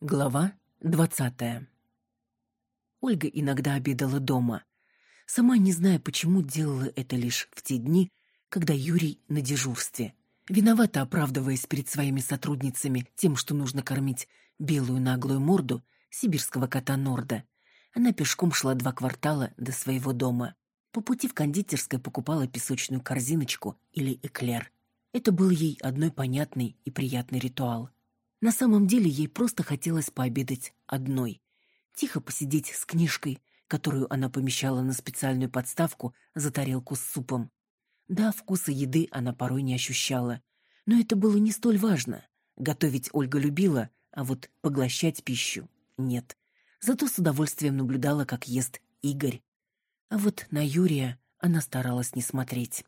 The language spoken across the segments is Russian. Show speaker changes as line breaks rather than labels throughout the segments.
Глава двадцатая. Ольга иногда обедала дома. Сама не зная, почему делала это лишь в те дни, когда Юрий на дежурстве. Виновато оправдываясь перед своими сотрудницами тем, что нужно кормить белую наглую морду сибирского кота Норда, она пешком шла два квартала до своего дома. По пути в кондитерской покупала песочную корзиночку или эклер. Это был ей одной понятный и приятный ритуал – на самом деле ей просто хотелось пообедать одной. Тихо посидеть с книжкой, которую она помещала на специальную подставку за тарелку с супом. Да, вкуса еды она порой не ощущала. Но это было не столь важно. Готовить Ольга любила, а вот поглощать пищу — нет. Зато с удовольствием наблюдала, как ест Игорь. А вот на Юрия она старалась не смотреть.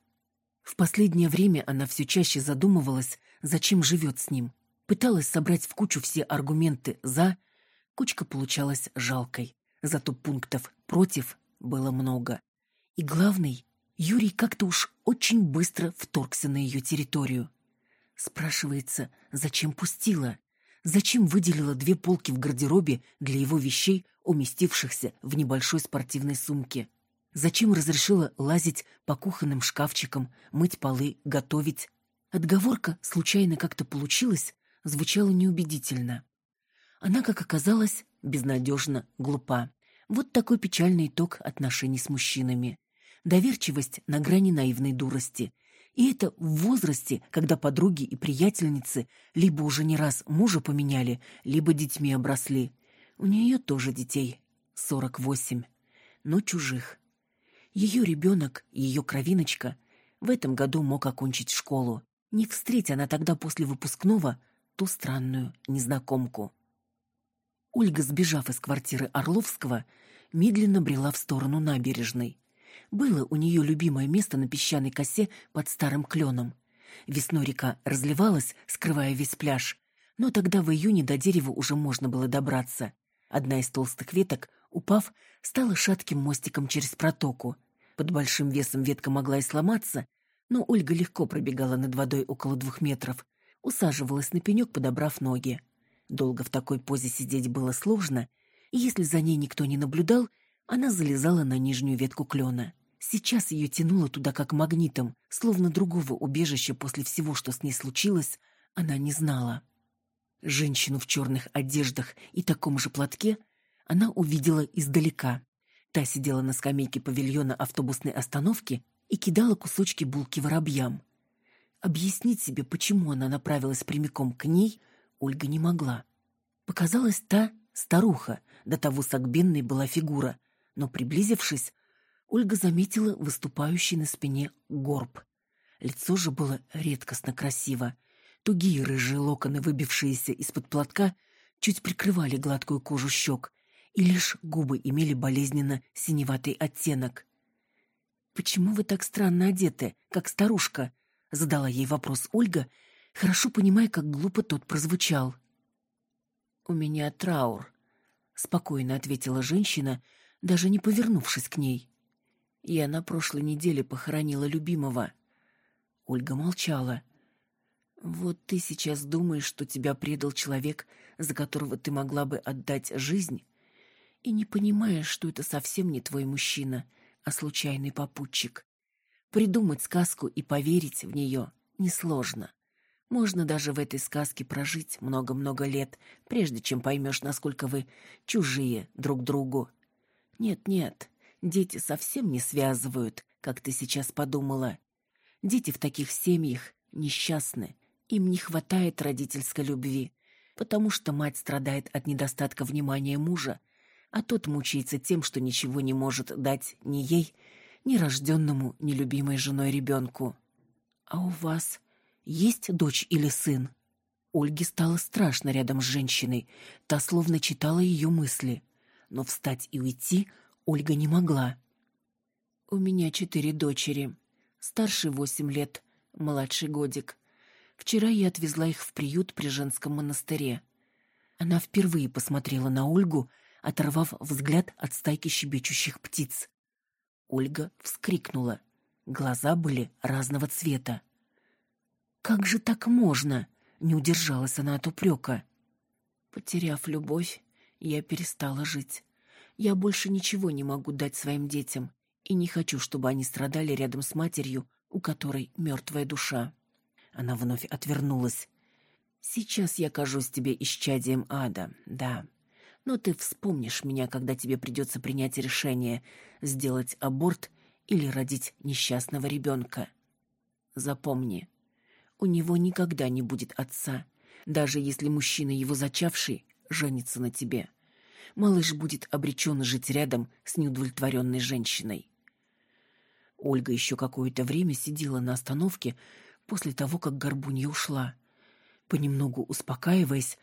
В последнее время она все чаще задумывалась, зачем живет с ним. Пыталась собрать в кучу все аргументы «за», кучка получалась жалкой, зато пунктов «против» было много. И главный, Юрий как-то уж очень быстро вторгся на ее территорию. Спрашивается, зачем пустила? Зачем выделила две полки в гардеробе для его вещей, уместившихся в небольшой спортивной сумке? Зачем разрешила лазить по кухонным шкафчикам, мыть полы, готовить? Отговорка случайно как-то получилась, звучало неубедительно. Она, как оказалось, безнадежно глупа. Вот такой печальный итог отношений с мужчинами. Доверчивость на грани наивной дурости. И это в возрасте, когда подруги и приятельницы либо уже не раз мужа поменяли, либо детьми обросли. У нее тоже детей. Сорок восемь. Но чужих. Ее ребенок, ее кровиночка, в этом году мог окончить школу. Не встреть она тогда после выпускного ту странную незнакомку. Ольга, сбежав из квартиры Орловского, медленно брела в сторону набережной. Было у нее любимое место на песчаной косе под старым кленом. Весной река разливалась, скрывая весь пляж, но тогда в июне до дерева уже можно было добраться. Одна из толстых веток, упав, стала шатким мостиком через протоку. Под большим весом ветка могла и сломаться, но Ольга легко пробегала над водой около двух метров, усаживалась на пенек, подобрав ноги. Долго в такой позе сидеть было сложно, и если за ней никто не наблюдал, она залезала на нижнюю ветку клена. Сейчас ее тянуло туда как магнитом, словно другого убежища после всего, что с ней случилось, она не знала. Женщину в черных одеждах и таком же платке она увидела издалека. Та сидела на скамейке павильона автобусной остановки и кидала кусочки булки воробьям. Объяснить себе, почему она направилась прямиком к ней, Ольга не могла. Показалась та старуха, до того согбенной была фигура, но, приблизившись, Ольга заметила выступающий на спине горб. Лицо же было редкостно красиво. Тугие рыжие локоны, выбившиеся из-под платка, чуть прикрывали гладкую кожу щек, и лишь губы имели болезненно синеватый оттенок. «Почему вы так странно одеты, как старушка?» Задала ей вопрос Ольга, хорошо понимая, как глупо тот прозвучал. «У меня траур», — спокойно ответила женщина, даже не повернувшись к ней. «Я на прошлой неделе похоронила любимого». Ольга молчала. «Вот ты сейчас думаешь, что тебя предал человек, за которого ты могла бы отдать жизнь, и не понимаешь, что это совсем не твой мужчина, а случайный попутчик. Придумать сказку и поверить в нее несложно. Можно даже в этой сказке прожить много-много лет, прежде чем поймешь, насколько вы чужие друг другу. Нет-нет, дети совсем не связывают, как ты сейчас подумала. Дети в таких семьях несчастны, им не хватает родительской любви, потому что мать страдает от недостатка внимания мужа, а тот мучается тем, что ничего не может дать ни ей, нерожденному, нелюбимой женой ребенку. «А у вас есть дочь или сын?» Ольге стало страшно рядом с женщиной, та словно читала ее мысли. Но встать и уйти Ольга не могла. «У меня четыре дочери. Старший восемь лет, младший годик. Вчера я отвезла их в приют при женском монастыре». Она впервые посмотрела на Ольгу, оторвав взгляд от стайки щебечущих птиц. Ольга вскрикнула. Глаза были разного цвета. «Как же так можно?» — не удержалась она от упрека. Потеряв любовь, я перестала жить. Я больше ничего не могу дать своим детям и не хочу, чтобы они страдали рядом с матерью, у которой мертвая душа. Она вновь отвернулась. Сейчас я кажусь тебе исчадием ада, да. Но ты вспомнишь меня, когда тебе придется принять решение сделать аборт или родить несчастного ребенка. Запомни, у него никогда не будет отца, даже если мужчина, его зачавший, женится на тебе. Малыш будет обречен жить рядом с неудовлетворенной женщиной. Ольга еще какое-то время сидела на остановке после того, как Горбунья ушла. Понемногу успокаиваясь,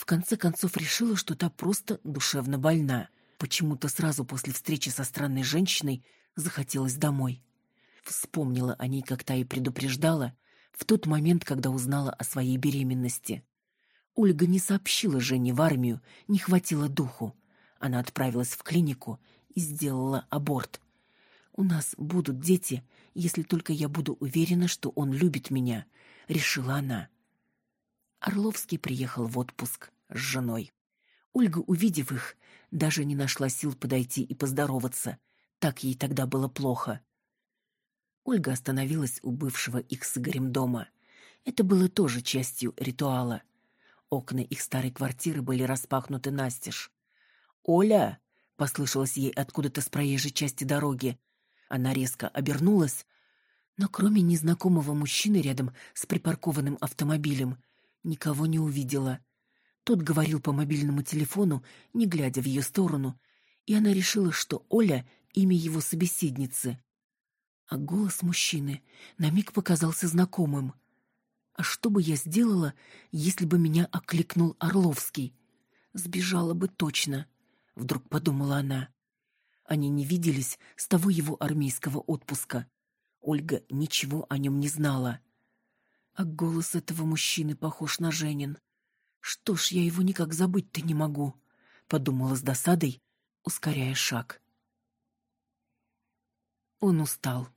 в конце концов решила, что та просто душевно больна. Почему-то сразу после встречи со странной женщиной захотелось домой. Вспомнила о ней, как та и предупреждала, в тот момент, когда узнала о своей беременности. Ольга не сообщила Жене в армию, не хватило духу. Она отправилась в клинику и сделала аборт. У нас будут дети, если только я буду уверена, что он любит меня, решила она. Орловский приехал в отпуск с женой. Ольга, увидев их, даже не нашла сил подойти и поздороваться. Так ей тогда было плохо. Ольга остановилась у бывшего их с Игорем дома. Это было тоже частью ритуала. Окна их старой квартиры были распахнуты настежь. «Оля!» — послышалось ей откуда-то с проезжей части дороги. Она резко обернулась, но кроме незнакомого мужчины рядом с припаркованным автомобилем никого не увидела. Тот говорил по мобильному телефону, не глядя в ее сторону, и она решила, что Оля — имя его собеседницы. А голос мужчины на миг показался знакомым. А что бы я сделала, если бы меня окликнул Орловский? Сбежала бы точно, вдруг подумала она. Они не виделись с того его армейского отпуска. Ольга ничего о нем не знала. А голос этого мужчины похож на Женин. Что ж, я его никак забыть-то не могу, подумала с досадой, ускоряя шаг. Он устал.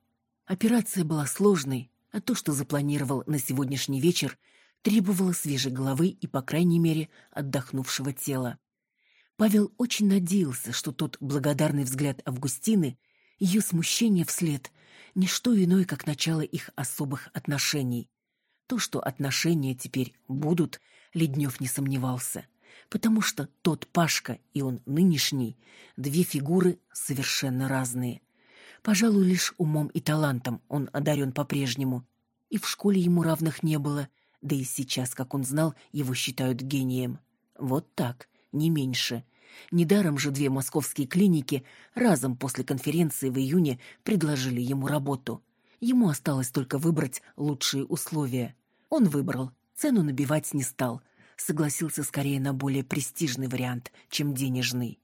Операция была сложной, а то, что запланировал на сегодняшний вечер, требовало свежей головы и, по крайней мере, отдохнувшего тела. Павел очень надеялся, что тот благодарный взгляд Августины, ее смущение вслед, не что иное, как начало их особых отношений. То, что отношения теперь будут, Леднев не сомневался, потому что тот Пашка и он нынешний — две фигуры совершенно разные. Пожалуй, лишь умом и талантом он одарен по-прежнему, и в школе ему равных не было, да и сейчас, как он знал, его считают гением. Вот так, не меньше. Недаром же две московские клиники разом после конференции в июне предложили ему работу. Ему осталось только выбрать лучшие условия. Он выбрал, цену набивать не стал, согласился скорее на более престижный вариант, чем денежный.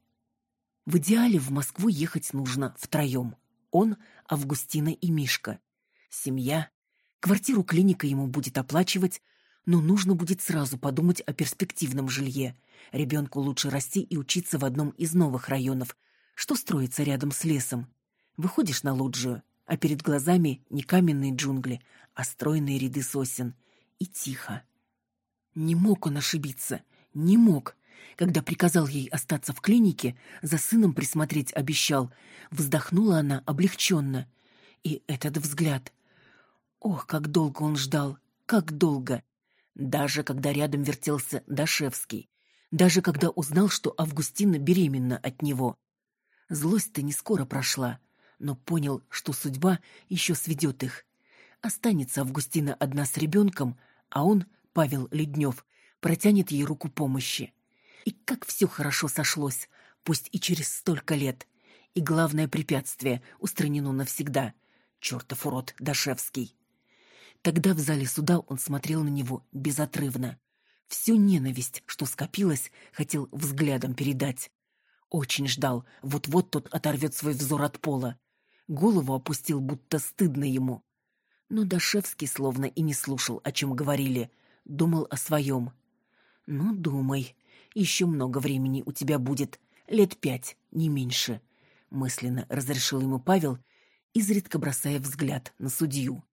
В идеале в Москву ехать нужно втроем. Он, Августина и Мишка. Семья. Квартиру клиника ему будет оплачивать, но нужно будет сразу подумать о перспективном жилье. Ребенку лучше расти и учиться в одном из новых районов, что строится рядом с лесом. Выходишь на лоджию, а перед глазами не каменные джунгли, а стройные ряды сосен. И тихо. Не мог он ошибиться, не мог. Когда приказал ей остаться в клинике, за сыном присмотреть обещал, вздохнула она облегченно. И этот взгляд. Ох, как долго он ждал, как долго. Даже когда рядом вертелся Дашевский. Даже когда узнал, что Августина беременна от него. Злость-то не скоро прошла, но понял, что судьба еще сведет их. Останется Августина одна с ребенком, а он, Павел Леднев, протянет ей руку помощи. И как все хорошо сошлось, пусть и через столько лет. И главное препятствие устранено навсегда. Чертов урод Дашевский. Тогда в зале суда он смотрел на него безотрывно. Всю ненависть, что скопилась, хотел взглядом передать. Очень ждал, вот-вот тот оторвет свой взор от пола. Голову опустил, будто стыдно ему. Но Дашевский словно и не слушал, о чем говорили. Думал о своем. «Ну, думай. Еще много времени у тебя будет. Лет пять, не меньше», — мысленно разрешил ему Павел, изредка бросая взгляд на судью.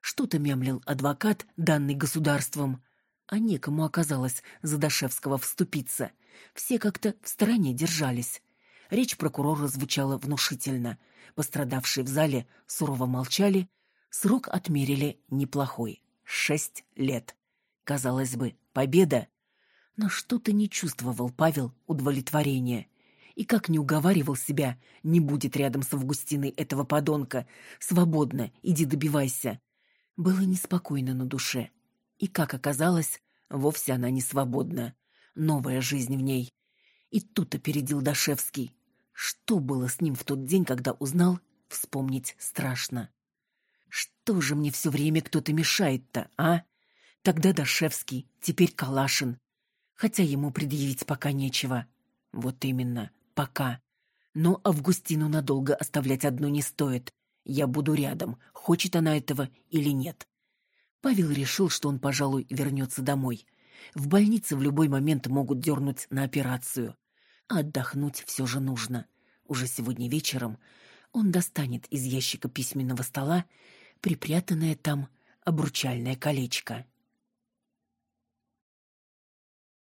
Что-то мямлил адвокат, данный государством. А некому оказалось за Дашевского вступиться. Все как-то в стороне держались. Речь прокурора звучала внушительно. Пострадавшие в зале сурово молчали. Срок отмерили неплохой — шесть лет. Казалось бы, победа. Но что-то не чувствовал Павел удовлетворения. И как не уговаривал себя, не будет рядом с Августиной этого подонка. Свободно, иди добивайся. Было неспокойно на душе. И, как оказалось, вовсе она не свободна. Новая жизнь в ней. И тут опередил Дашевский. Что было с ним в тот день, когда узнал, вспомнить страшно. Что же мне все время кто-то мешает-то, а? Тогда Дашевский, теперь Калашин. Хотя ему предъявить пока нечего. Вот именно, пока. Но Августину надолго оставлять одну не стоит. Я буду рядом, хочет она этого или нет. Павел решил, что он, пожалуй, вернется домой. В больнице в любой момент могут дернуть на операцию. А отдохнуть все же нужно. Уже сегодня вечером он достанет из ящика письменного стола припрятанное там обручальное колечко.